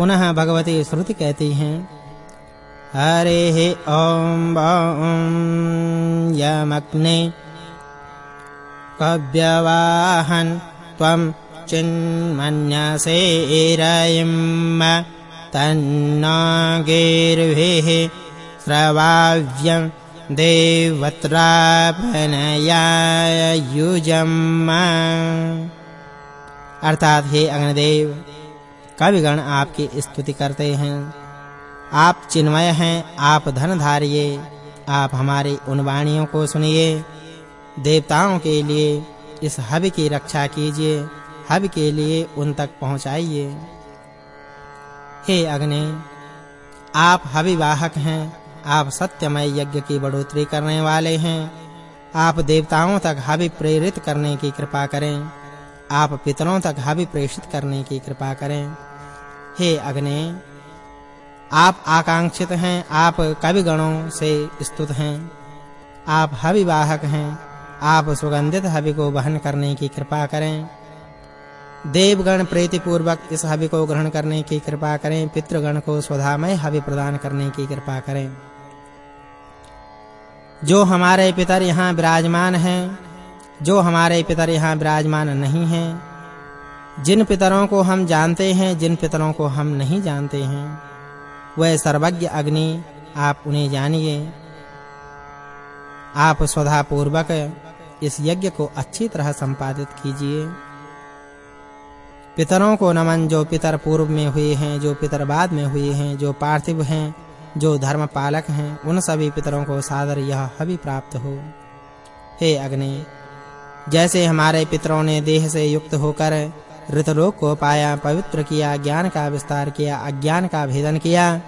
पुनः भगवती श्रुति कहती हैं, हरे ॐ ॐ यमग्ने कव्यवाहन् त्वं चिन्मन्यसे रयिम् तन्नागेर्भिः श्रवाव्यं देवत्रापनयायुजम् अर्थात हे अग्निदेव कविगण आपकी स्तुति करते हैं। आप चिन्मय हैं, आप धनधारिये। आप हमारी उन वाणियों को सुनिए देवताओं के लिए इस हवि की रक्षा कीजिए, हवि के लिए उन तक पहुंचाइए। हे अग्नि, आप हवि वाहक हैं, आप सत्यमय यज्ञ की बढ़ोतरी करने वाले हैं। आप देवताओं तक हवि प्रेरित करने की कृपा करें। आप पितरों तक हवि प्रेषित करने की कृपा करें। हे अग्नि, आप आकांक्षित हैं, आप कवि गणों से स्तुत हैं। आप हवि वाहक हैं, आप सुगंधित हवि को वहन करने की कृपा करें। देवगण प्रीति पूर्वक इस हवि को ग्रहण करने की कृपा करें, पितृगण को स्वधामय हवि प्रदान करने की कृपा करें। जो हमारे पितर यहाँ विराजमान हैं, जो हमारे पितर यहाँ विराजमान नहीं हैं जिन पितरों को हम जानते हैं, जिन पितरों को हम नहीं जानते हैं, वह सर्वज्ञ अग्नि आप उन्हें जानिए। आप स्वधा पूर्वक इस यज्ञ को अच्छी तरह संपादित कीजिए। पितरों को नमन जो पितर पूर्व में हुए हैं, जो पितर बाद में हुए हैं, जो पार्थिव हैं, जो धर्म पालक हैं, उन सभी पितरों को सादर यह हवि प्राप्त हो। हे अग्नि, जैसे हमारे पितरों ने देह से युक्त होकर ऋतलोक को पाया पवित्र किया, ज्ञान का विस्तार किया, अज्ञान का भेदन किया।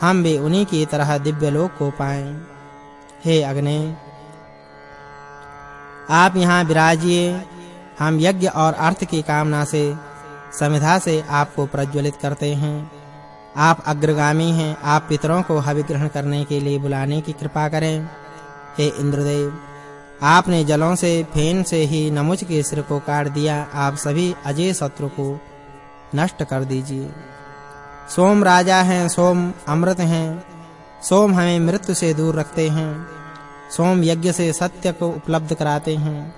हम भी उन्हीं की तरह दिव्य लोक को पाएँ हे अग्नि, आप यहाँ विराजिए। हम यज्ञ और अर्थ की कामना से समिधा से आपको प्रज्वलित करते हैं। आप अग्रगामी हैं, आप पितरों को हवि ग्रहण करने के लिए बुलाने की कृपा करें। हे इंद्रदेव आपने जलों से, फेन से ही नमुच के सिर को काट दिया। आप सभी अजय शत्रु को नष्ट कर दीजिए। सोम राजा हैं, सोम अमृत हैं। सोम हमें मृत्यु से दूर रखते हैं। सोम यज्ञ से सत्य को उपलब्ध कराते हैं।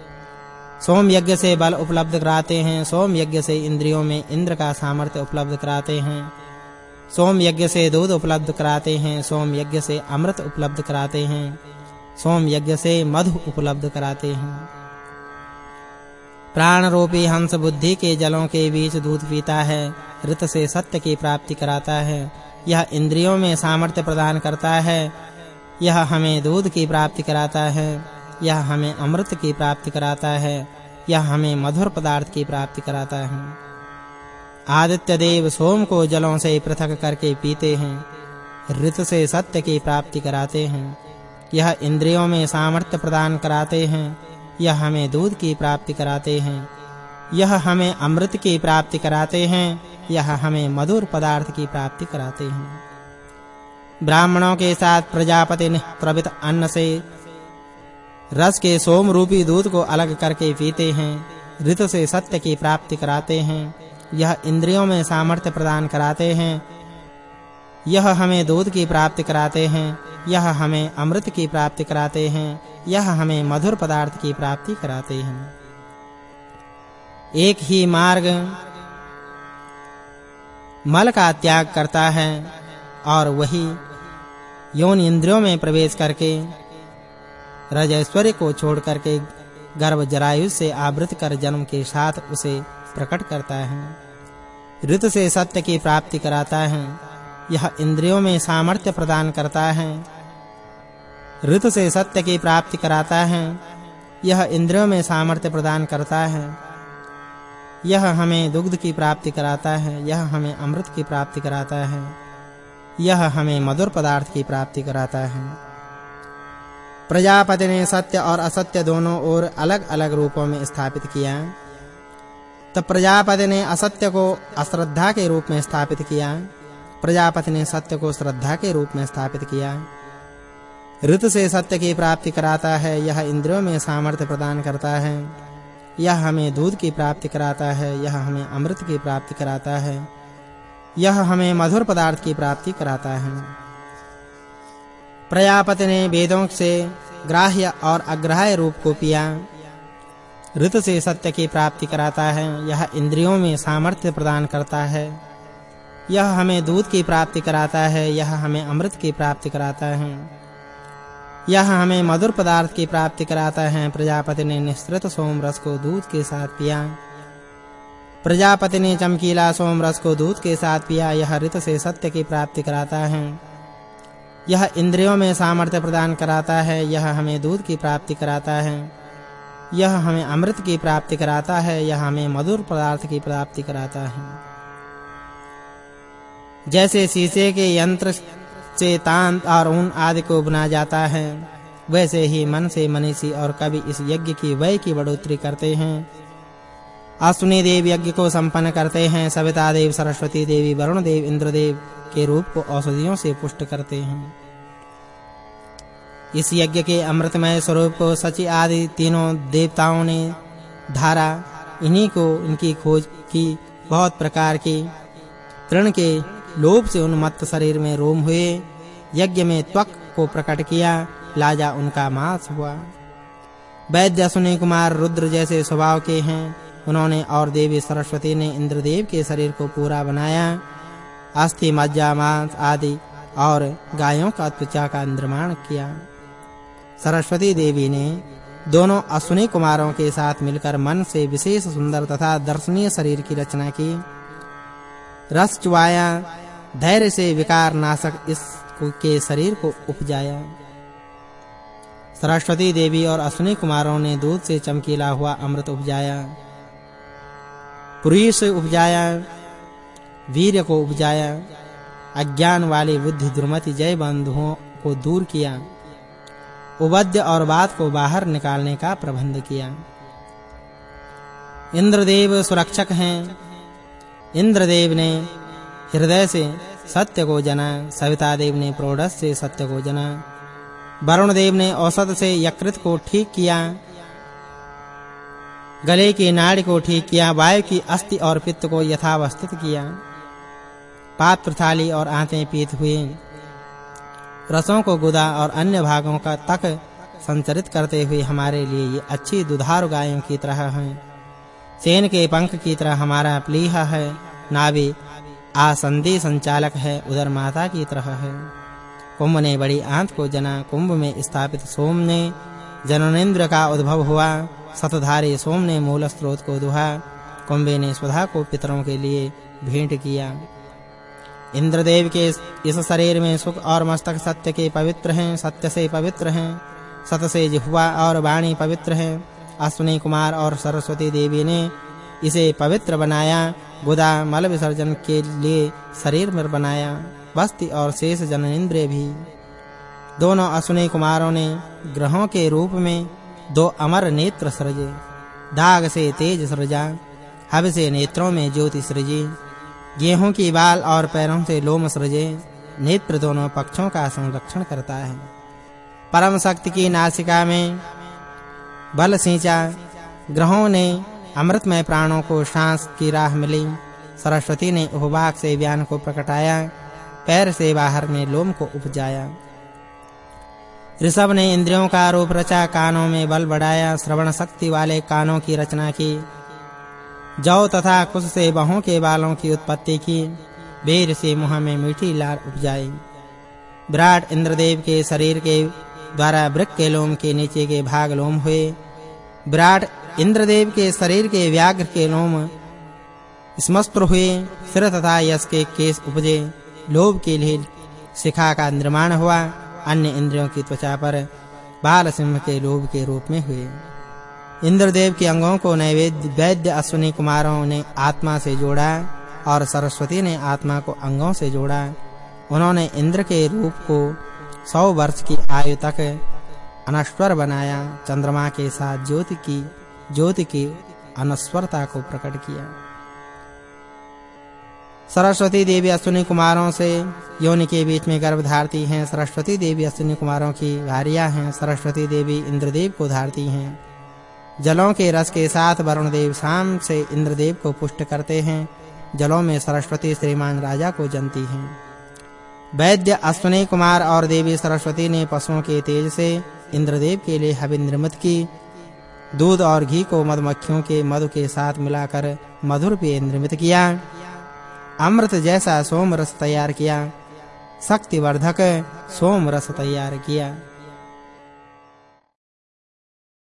सोम यज्ञ से बल उपलब्ध कराते हैं। सोम यज्ञ से इंद्रियों में इंद्र का सामर्थ्य उपलब्ध कराते हैं। सोम यज्ञ से दूध उपलब्ध कराते हैं। सोम यज्ञ से अमृत उपलब्ध कराते हैं। सोम यज्ञ से मधु उपलब्ध कराते हैं। प्राण रूपी हंस बुद्धि के जलों के बीच दूध पीता है, ऋत से सत्य की प्राप्ति कराता है। यह इंद्रियों में सामर्थ्य प्रदान करता है। यह हमें दूध की प्राप्ति कराता है। यह हमें अमृत की प्राप्ति कराता है। यह हमें मधुर पदार्थ की प्राप्ति कराता है। आदित्य देव सोम को जलों से पृथक करके पीते हैं। ऋत से सत्य की प्राप्ति कराते हैं। यह इंद्रियों में सामर्थ्य प्रदान कराते हैं, यह हमें दूध की प्राप्ति कराते हैं, यह हमें अमृत की प्राप्ति कराते हैं, यह हमें मधुर पदार्थ की प्राप्ति कराते हैं। ब्राह्मणों के साथ प्रजापति ने प्रवित अन्न से रस के सोम रूपी दूध को अलग करके पीते हैं, ऋत से सत्य की प्राप्ति कराते हैं, यह इंद्रियों में सामर्थ्य प्रदान कराते हैं यह हमें दूध की प्राप्ति कराते हैं, यह हमें अमृत की प्राप्ति कराते हैं, यह हमें मधुर पदार्थ की प्राप्ति कराते हैं। एक ही मार्ग मल का त्याग करता है और वही यौन इंद्रियों में प्रवेश करके रजैश्वर्य को छोड़ करके गर्भ जरायु से आवृत कर जन्म के साथ उसे प्रकट करता है। ऋत से सत्य की प्राप्ति कराता है। यह इंद्रियों में सामर्थ्य प्रदान करता है। ऋत से सत्य की प्राप्ति कराता है। यह इंद्रियों में सामर्थ्य प्रदान करता है। यह हमें दुग्ध की प्राप्ति कराता है। यह हमें अमृत की प्राप्ति कराता है। यह हमें मधुर पदार्थ की प्राप्ति कराता है। प्रजापति ने सत्य और असत्य दोनों ओर अलग-अलग रूपों में स्थापित किया। तब प्रजापति ने असत्य को अश्रद्धा के रूप में स्थापित किया। प्रजापति ने सत्य को श्रद्धा के रूप में स्थापित किया। ऋत से सत्य की प्राप्ति कराता है, यह इंद्रियों में सामर्थ्य प्रदान करता है। यह हमें दूध की प्राप्ति कराता है, यह हमें अमृत की प्राप्ति कराता है। यह हमें मधुर पदार्थ की प्राप्ति कराता है। प्रजापति ने वेदों से ग्राह्य और अग्राह्य रूप को पिया। ऋत से सत्य की प्राप्ति कराता है, यह इंद्रियों में सामर्थ्य प्रदान करता है। यह हमें दूध की प्राप्ति कराता है, यह हमें अमृत की प्राप्ति कराता है। यह हमें मधुर पदार्थ की प्राप्ति कराता है। प्रजापति ने निस्तृत सोम रस को दूध के साथ पिया। प्रजापति ने चमकीला सोम रस को दूध के साथ पिया। यह ऋत से सत्य की प्राप्ति कराता है। यह इंद्रियों में सामर्थ्य प्रदान कराता है। यह हमें दूध की प्राप्ति कराता है। यह हमें अमृत की प्राप्ति कराता है। यह हमें मधुर पदार्थ की प्राप्ति कराता है। जैसे शीशे के यंत्र से तांत और ऊन आदि को बुना जाता है, वैसे ही मन से मनीषी और कवि इस यज्ञ की वय की बढ़ोतरी करते हैं। अश्विनी देव यज्ञ को संपन्न करते हैं, सविता देव, सरस्वती देवी, वरुण देव इंद्र देव के रूप को औषधियों से पुष्ट करते हैं। इस यज्ञ के अमृतमय स्वरूप को सचि आदि तीनों देवताओं ने धारा, इन्हीं को इनकी खोज की, बहुत प्रकार की, तृण के लोभ से उन्मत्त शरीर में रोम हुए। यज्ञ में त्वक को प्रकट किया। लाजा उनका मांस हुआ। वैद्य सुनि कुमार रुद्र जैसे स्वभाव के हैं। उन्होंने और देवी सरस्वती ने इंद्रदेव के शरीर को पूरा बनाया। अस्थि, मज्जा, मांस आदि और गायों का त्वचा का निर्माण किया। सरस्वती देवी ने दोनों अश्विनी कुमारों के साथ मिलकर मन से विशेष सुंदर तथा दर्शनीय शरीर की रचना की। रस चुवाया धैर्य से विकार नाशक इस के शरीर को उपजाया। सरस्वती देवी और अश्विनी कुमारों ने दूध से चमकीला हुआ अमृत उपजाया। पुरी से उपजाया, वीर को उपजाया, अज्ञान वाले बुद्धि दुर्मति जय बंधुओं को दूर किया उबद्य और बात को बाहर निकालने का प्रबंध किया। इंद्रदेव सुरक्षक हैं। इंद्रदेव ने हृदय से सत्य को जना, सविता देव ने प्रोडस से सत्य को जना। वरुण देव ने औसत से यकृत को ठीक किया। गले की नाड़ी को ठीक किया। वायु की अस्थि और पित्त को यथावस्थित किया। पात्र थाली और आंतें पीत हुए। रसों को गुदा और अन्य भागों का तक संचरित करते हुए हमारे लिए ये अच्छी दुधारू गायों की तरह हैं। सेन के पंख की तरह हमारा प्लीहा है। नाभि आसंदी संचालक है, उधर माता की तरह है। कुंभ ने बड़ी आंत को जना, कुंभ में स्थापित सोम ने, जननेन्द्र का उद्भव हुआ, सतधारी सोम ने मूल स्रोत को दुहा, कुंभे ने सुधा को पितरों के लिए भेंट किया। इंद्रदेव के इस शरीर में सुख और मस्तक सत्य के पवित्र हैं, सत्य से पवित्र हैं, सत से जिह्वा और वाणी पवित्र हैं। अश्विनी कुमार और सरस्वती देवी ने इसे पवित्र बनाया, गुदा, मल विसर्जन के लिए शरीर में बनाया, वस्ति और शेष जननेंद्रिय भी। दोनों अश्विनी कुमारों ने ग्रहों के रूप में दो अमर नेत्र सृजे, दाग से तेज सृजा हब से नेत्रों में ज्योति सृजी, गेहूँ की बाल और पैरों से लोम सृजे, नेत्र दोनों पक्षों का संरक्षण करता है। परम शक्ति की नासिका में बल सिंचा, ग्रहों ने अमृतमय प्राणों को सांस की राह मिली। सरस्वती ने उपवाक से ज्ञान को प्रकटाया, पैर से बाहर में लोम को उपजाया। ऋषभ ने इंद्रियों का रूप रचा, कानों में बल बढ़ाया, श्रवण शक्ति वाले कानों की रचना की। जौ तथा कुश से बहों के बालों की उत्पत्ति की। बेर से मुँह में मीठी लार उपजाई। विराट इंद्रदेव के शरीर के द्वारा वृक के लोम के नीचे के भाग लोम हुए। विराट इंद्रदेव के शरीर के व्याघ्र के लोम स्मस्त्र हुए सिर तथा यश के केश उपजे, लोभ के लिए शिखा का निर्माण हुआ, अन्य इंद्रियों की त्वचा पर बाल सिंह के लोभ के रूप में हुए। इंद्रदेव के अंगों को नैवेद्य, वैद्य अश्विनी कुमारों ने आत्मा से जोड़ा और सरस्वती ने आत्मा को अंगों से जोड़ा। उन्होंने इंद्र के रूप को 100 वर्ष की आयु तक अनश्वर बनाया, चंद्रमा के साथ ज्योति की ज्योति की अनस्वरता को प्रकट किया। सरस्वती देवी अश्विनी कुमारों से योनि के बीच में गर्भ धारती हैं। सरस्वती देवी अश्विनी कुमारों की भारिया हैं। सरस्वती देवी इंद्रदेव को धारती हैं। जलों के रस के साथ वरुण देव शाम से इंद्रदेव को पुष्ट करते हैं। जलों में सरस्वती श्रीमान राजा को जनती हैं। वैद्य अश्विनी कुमार और देवी सरस्वती ने पशुओं के तेज से इंद्रदेव के लिए हवन निर्मित की। दूध और घी को मधुमक्खियों के मधु के साथ मिलाकर मधुर पेय निर्मित किया। अमृत जैसा सोम रस तैयार किया। शक्तिवर्धक सोम रस तैयार किया।